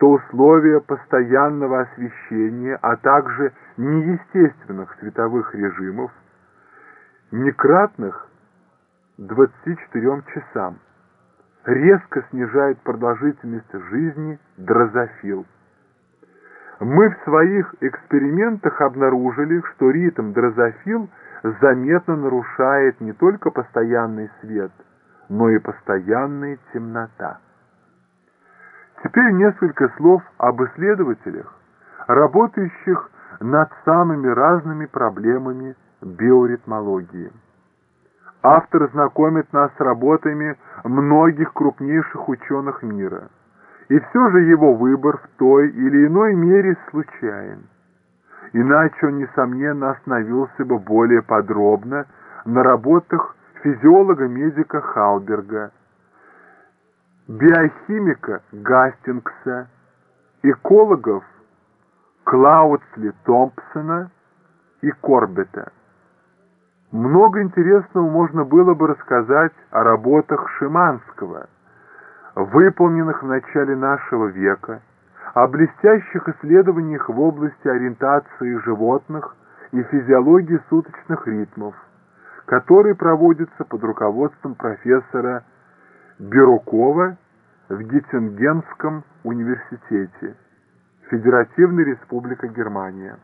что условия постоянного освещения, а также неестественных световых режимов, некратных 24 часам, резко снижает продолжительность жизни дрозофил. Мы в своих экспериментах обнаружили, что ритм дрозофил заметно нарушает не только постоянный свет, но и постоянная темнота. Теперь несколько слов об исследователях, работающих над самыми разными проблемами биоритмологии. Автор знакомит нас с работами многих крупнейших ученых мира, и все же его выбор в той или иной мере случайен. Иначе он, несомненно, остановился бы более подробно на работах физиолога-медика Халберга, биохимика Гастингса, экологов Клаудсли Томпсона и Корбета. Много интересного можно было бы рассказать о работах Шиманского, выполненных в начале нашего века, о блестящих исследованиях в области ориентации животных и физиологии суточных ритмов, которые проводятся под руководством профессора Бирукова в Геттингенском университете, Федеративная республика Германия.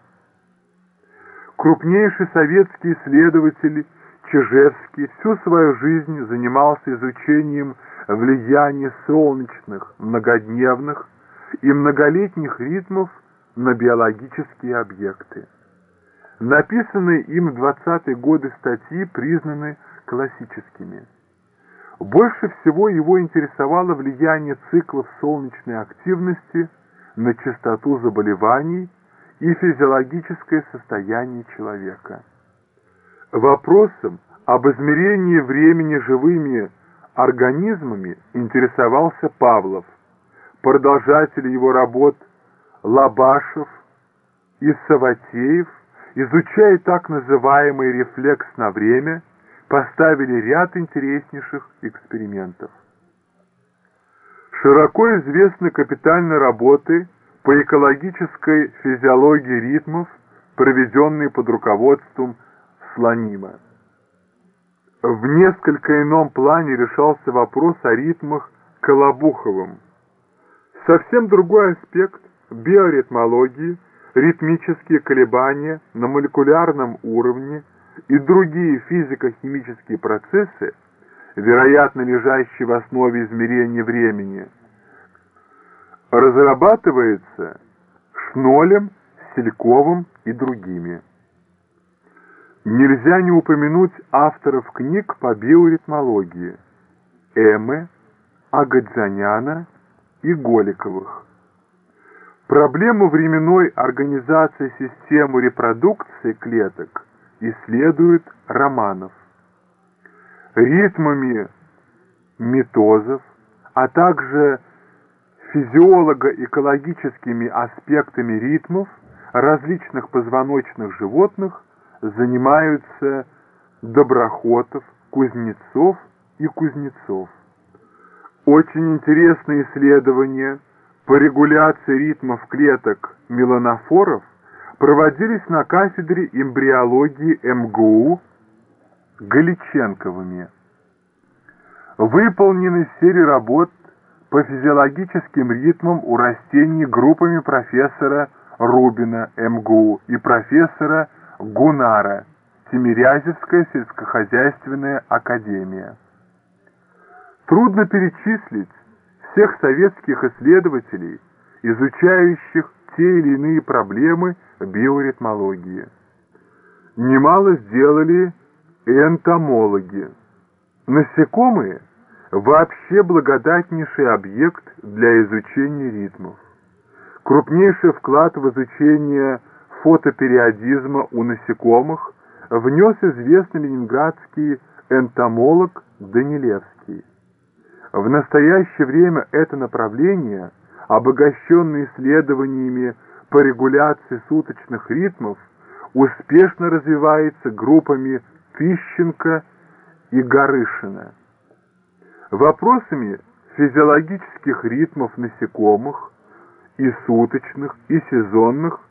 Крупнейший советский исследователь Чижевский всю свою жизнь занимался изучением влияния солнечных, многодневных и многолетних ритмов на биологические объекты. Написанные им в 20-е годы статьи признаны классическими. Больше всего его интересовало влияние циклов солнечной активности на частоту заболеваний и физиологическое состояние человека. Вопросом об измерении времени живыми организмами интересовался Павлов, продолжатель его работ Лабашев и Саватеев, изучая так называемый рефлекс на время – поставили ряд интереснейших экспериментов. Широко известны капитальные работы по экологической физиологии ритмов, проведенные под руководством Слонима. В несколько ином плане решался вопрос о ритмах Колобуховым. Совсем другой аспект биоритмологии, ритмические колебания на молекулярном уровне – и другие физико-химические процессы, вероятно лежащие в основе измерения времени, разрабатывается Шнолем, Сельковым и другими. Нельзя не упомянуть авторов книг по биоритмологии Эмы, Агадзаняна и Голиковых. Проблему временной организации системы репродукции клеток исследует Романов. Ритмами метозов, а также физиолого-экологическими аспектами ритмов различных позвоночных животных занимаются Доброхотов, Кузнецов и Кузнецов. Очень интересные исследования по регуляции ритмов клеток меланофоров – проводились на кафедре эмбриологии МГУ Галиченковыми. Выполнены серии работ по физиологическим ритмам у растений группами профессора Рубина МГУ и профессора Гунара Тимирязевская сельскохозяйственная академия. Трудно перечислить всех советских исследователей, изучающих те или иные проблемы биоритмологии. Немало сделали энтомологи. Насекомые – вообще благодатнейший объект для изучения ритмов. Крупнейший вклад в изучение фотопериодизма у насекомых внес известный ленинградский энтомолог Данилевский. В настоящее время это направление – обогащенный исследованиями по регуляции суточных ритмов, успешно развивается группами Тыщенко и Горышина. Вопросами физиологических ритмов насекомых и суточных, и сезонных